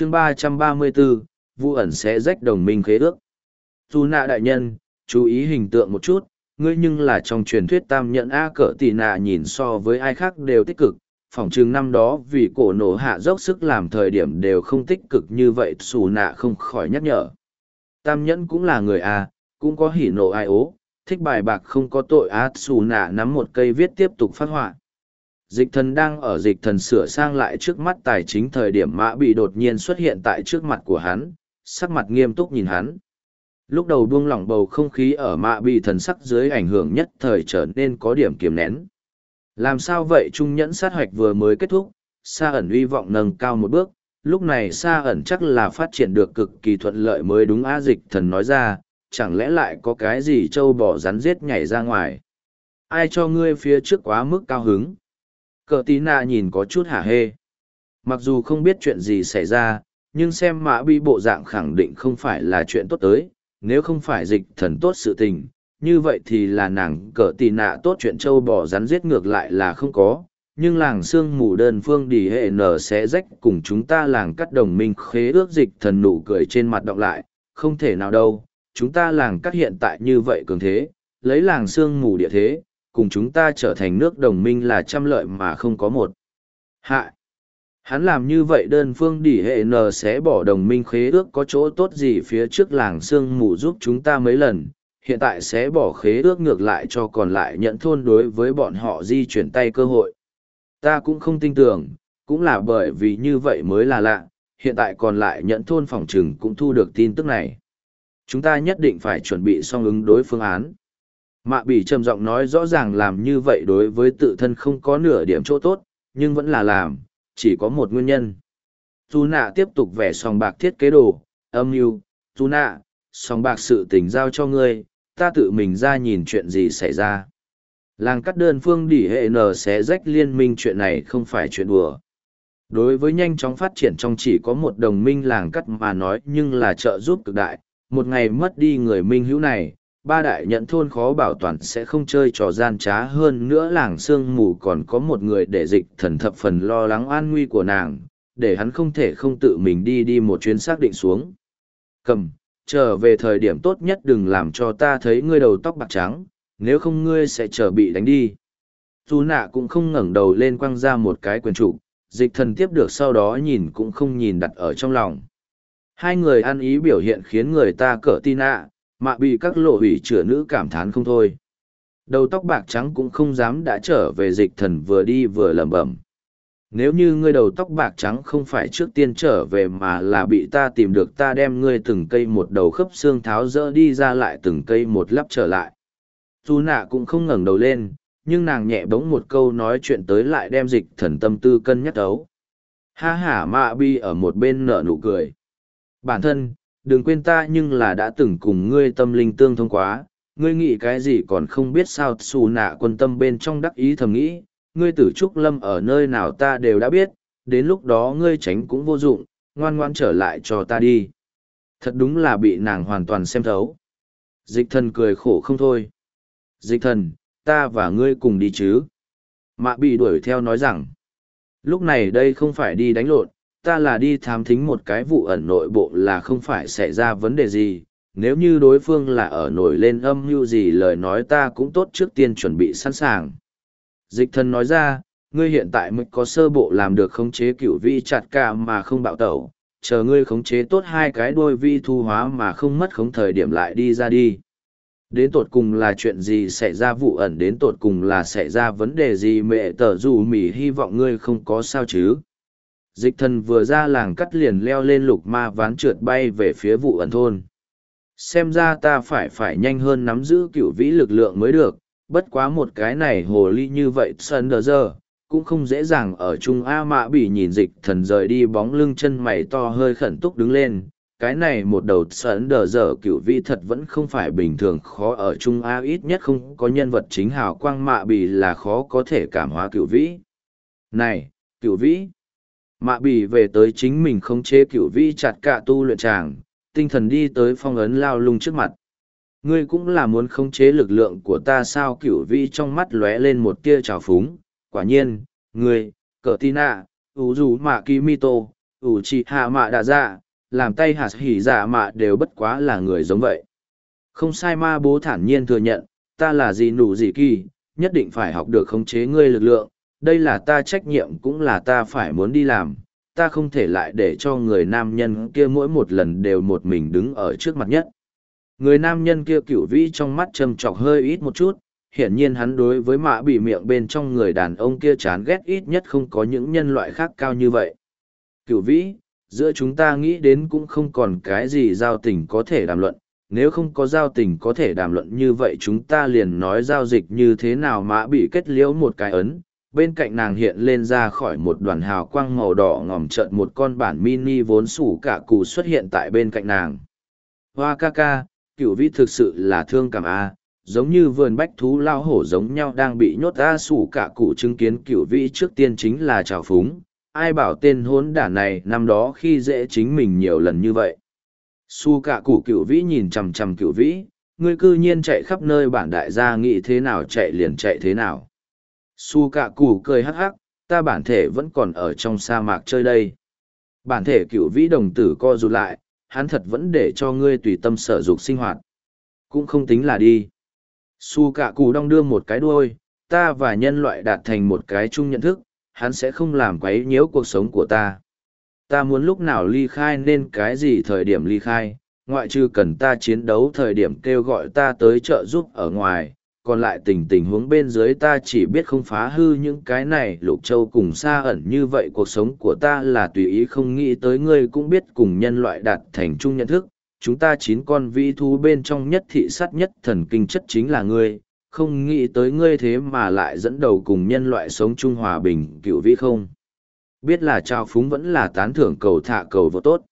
chương ba trăm ba mươi bốn vu ẩn sẽ rách đồng minh khế ước. Dù nạ đại nhân, chú ý hình tượng một chút, ngươi nhưng là trong truyền thuyết tam nhận a cỡ tì nạ nhìn so với ai khác đều tích cực, phỏng chừng năm đó vì cổ nổ hạ dốc sức làm thời điểm đều không tích cực như vậy xù nạ không khỏi nhắc nhở. Tam nhẫn cũng là người a, cũng có hỉ nộ ai ố, thích bài bạc không có tội a xù nạ nắm một cây viết tiếp tục phát họa dịch thần đang ở dịch thần sửa sang lại trước mắt tài chính thời điểm mã bị đột nhiên xuất hiện tại trước mặt của hắn, sắc mặt nghiêm túc nhìn hắn. Lúc đầu buông lỏng bầu không khí ở mạ bị thần sắc dưới ảnh hưởng nhất thời trở nên có điểm kiềm nén. Làm sao vậy trung nhẫn sát hoạch vừa mới kết thúc, sa ẩn uy vọng nâng cao một bước, lúc này sa ẩn chắc là phát triển được cực kỳ thuận lợi mới đúng a dịch thần nói ra, chẳng lẽ lại có cái gì trâu bỏ rắn rết nhảy ra ngoài? Ai cho ngươi phía trước quá mức cao hứng? Cờ tí nạ nhìn có chút hả hê. Mặc dù không biết chuyện gì xảy ra, nhưng xem mã bi bộ dạng khẳng định không phải là chuyện tốt tới. Nếu không phải dịch thần tốt sự tình, như vậy thì là nàng Cờ tì nạ tốt chuyện châu bò rắn giết ngược lại là không có. Nhưng làng sương mù đơn phương đi hệ nở sẽ rách cùng chúng ta làng cắt đồng minh khế ước dịch thần nụ cười trên mặt đọng lại. Không thể nào đâu, chúng ta làng cắt hiện tại như vậy cường thế, lấy làng sương mù địa thế cùng chúng ta trở thành nước đồng minh là trăm lợi mà không có một. Hại hắn làm như vậy đơn phương đỉ hệ n sẽ bỏ đồng minh khế ước có chỗ tốt gì phía trước làng sương mù giúp chúng ta mấy lần, hiện tại sẽ bỏ khế ước ngược lại cho còn lại nhận thôn đối với bọn họ di chuyển tay cơ hội. Ta cũng không tin tưởng, cũng là bởi vì như vậy mới là lạ, hiện tại còn lại nhận thôn phòng trừng cũng thu được tin tức này. Chúng ta nhất định phải chuẩn bị xong ứng đối phương án mạ bỉ trầm giọng nói rõ ràng làm như vậy đối với tự thân không có nửa điểm chỗ tốt nhưng vẫn là làm chỉ có một nguyên nhân. Dù nạ tiếp tục vẽ sòng bạc thiết kế đồ, âm mưu dù nạ, sòng bạc sự tình giao cho ngươi, ta tự mình ra nhìn chuyện gì xảy ra. Làng cắt đơn phương đỉ hệ n sẽ rách liên minh chuyện này không phải chuyện đùa. Đối với nhanh chóng phát triển trong chỉ có một đồng minh làng cắt mà nói nhưng là trợ giúp cực đại, một ngày mất đi người minh hữu này, ba đại nhận thôn khó bảo toàn sẽ không chơi trò gian trá hơn nữa làng sương mù còn có một người để dịch thần thập phần lo lắng an nguy của nàng, để hắn không thể không tự mình đi đi một chuyến xác định xuống. Cầm, trở về thời điểm tốt nhất đừng làm cho ta thấy ngươi đầu tóc bạc trắng, nếu không ngươi sẽ chờ bị đánh đi. Dù nạ cũng không ngẩng đầu lên quăng ra một cái quyền trụ, dịch thần tiếp được sau đó nhìn cũng không nhìn đặt ở trong lòng. Hai người ăn ý biểu hiện khiến người ta cỡ tin ạ mạ bị các lộ hủy chữa nữ cảm thán không thôi. Đầu tóc bạc trắng cũng không dám đã trở về dịch thần vừa đi vừa lẩm bẩm. Nếu như ngươi đầu tóc bạc trắng không phải trước tiên trở về mà là bị ta tìm được, ta đem ngươi từng cây một đầu khớp xương tháo rỡ đi ra lại từng cây một lắp trở lại. Dù nạ cũng không ngẩng đầu lên, nhưng nàng nhẹ bỗng một câu nói chuyện tới lại đem dịch thần tâm tư cân nhắc đấu. ha hả mạ bi ở một bên nở nụ cười. Bản thân đừng quên ta nhưng là đã từng cùng ngươi tâm linh tương thông quá, ngươi nghĩ cái gì còn không biết sao xù nạ quân tâm bên trong đắc ý thầm nghĩ, ngươi tử trúc lâm ở nơi nào ta đều đã biết, đến lúc đó ngươi tránh cũng vô dụng, ngoan ngoan trở lại cho ta đi. Thật đúng là bị nàng hoàn toàn xem thấu. Dịch thần cười khổ không thôi. Dịch thần, ta và ngươi cùng đi chứ. Mạ bị đuổi theo nói rằng, lúc này đây không phải đi đánh lộn, ta là đi thám thính một cái vụ ẩn nội bộ là không phải xảy ra vấn đề gì, nếu như đối phương là ở nổi lên âm mưu gì lời nói ta cũng tốt trước tiên chuẩn bị sẵn sàng. Dịch thần nói ra, ngươi hiện tại mới có sơ bộ làm được khống chế cửu vi chặt cả mà không bạo tẩu, chờ ngươi khống chế tốt hai cái đôi vi thu hóa mà không mất khống thời điểm lại đi ra đi. Đến tột cùng là chuyện gì xảy ra vụ ẩn đến tột cùng là xảy ra vấn đề gì mẹ tờ dù mỉ hy vọng ngươi không có sao chứ dịch thần vừa ra làng cắt liền leo lên lục ma ván trượt bay về phía vụ ẩn thôn. Xem ra ta phải phải nhanh hơn nắm giữ cửu vĩ lực lượng mới được, bất quá một cái này hồ ly như vậy sân đờ giờ, cũng không dễ dàng ở trung a mạ bị nhìn dịch thần rời đi bóng lưng chân mày to hơi khẩn túc đứng lên. Cái này một đầu sân đờ giờ cựu vĩ thật vẫn không phải bình thường, khó ở trung a ít nhất không có nhân vật chính hào quang mạ bì là khó có thể cảm hóa cựu vĩ. Này, cựu vĩ! Mạ bỉ về tới chính mình khống chế cựu vĩ chặt cả tu luyện tràng tinh thần đi tới phong ấn lao lung trước mặt ngươi cũng là muốn khống chế lực lượng của ta sao cựu vĩ trong mắt lóe lên một tia trào phúng quả nhiên ngươi cờ tin ạ ủ dù mạ kỳ mi tô ủ chị hạ mạ đạ dạ, làm tay hạt hỉ dạ mạ đều bất quá là người giống vậy. Không sai ma bố thản nhiên thừa nhận, ta là gì nụ gì kỳ, nhất định phải học được khống chế ngươi lực lượng, đây là ta trách nhiệm cũng là ta phải muốn đi làm, ta không thể lại để cho người nam nhân kia mỗi một lần đều một mình đứng ở trước mặt nhất. Người nam nhân kia cửu vĩ trong mắt châm trọc hơi ít một chút, hiển nhiên hắn đối với mã bị miệng bên trong người đàn ông kia chán ghét ít nhất không có những nhân loại khác cao như vậy. Cửu vĩ, giữa chúng ta nghĩ đến cũng không còn cái gì giao tình có thể đàm luận, nếu không có giao tình có thể đàm luận như vậy chúng ta liền nói giao dịch như thế nào mã bị kết liễu một cái ấn, bên cạnh nàng hiện lên ra khỏi một đoàn hào quang màu đỏ ngòm trợn một con bản mini vốn sủ cả cù xuất hiện tại bên cạnh nàng. Hoa ca ca, cửu vĩ thực sự là thương cảm a giống như vườn bách thú lao hổ giống nhau đang bị nhốt a sủ cả cụ chứng kiến cửu vĩ trước tiên chính là trào phúng. Ai bảo tên hốn đả này năm đó khi dễ chính mình nhiều lần như vậy. Su cả cụ cửu vĩ nhìn chằm chằm cửu vĩ ngươi cư nhiên chạy khắp nơi bản đại gia nghĩ thế nào chạy liền chạy thế nào su cả cù cười hắc hắc, ta bản thể vẫn còn ở trong sa mạc chơi đây. Bản thể cựu vĩ đồng tử co rụt lại, hắn thật vẫn để cho ngươi tùy tâm sở dục sinh hoạt. Cũng không tính là đi. Su cả cù đong đưa một cái đuôi, ta và nhân loại đạt thành một cái chung nhận thức, hắn sẽ không làm quấy nhiễu cuộc sống của ta. Ta muốn lúc nào ly khai nên cái gì thời điểm ly khai, ngoại trừ cần ta chiến đấu thời điểm kêu gọi ta tới trợ giúp ở ngoài còn lại tình tình huống bên dưới ta chỉ biết không phá hư những cái này, lục châu cùng xa ẩn như vậy, cuộc sống của ta là tùy ý không nghĩ tới, ngươi cũng biết cùng nhân loại đạt thành chung nhận thức. Chúng ta chín con vĩ thú bên trong nhất thị sát nhất thần kinh chất chính là ngươi. Không nghĩ tới ngươi thế mà lại dẫn đầu cùng nhân loại sống chung hòa bình, cựu vĩ không? Biết là trao phúng vẫn là tán thưởng cầu thả cầu vô tốt.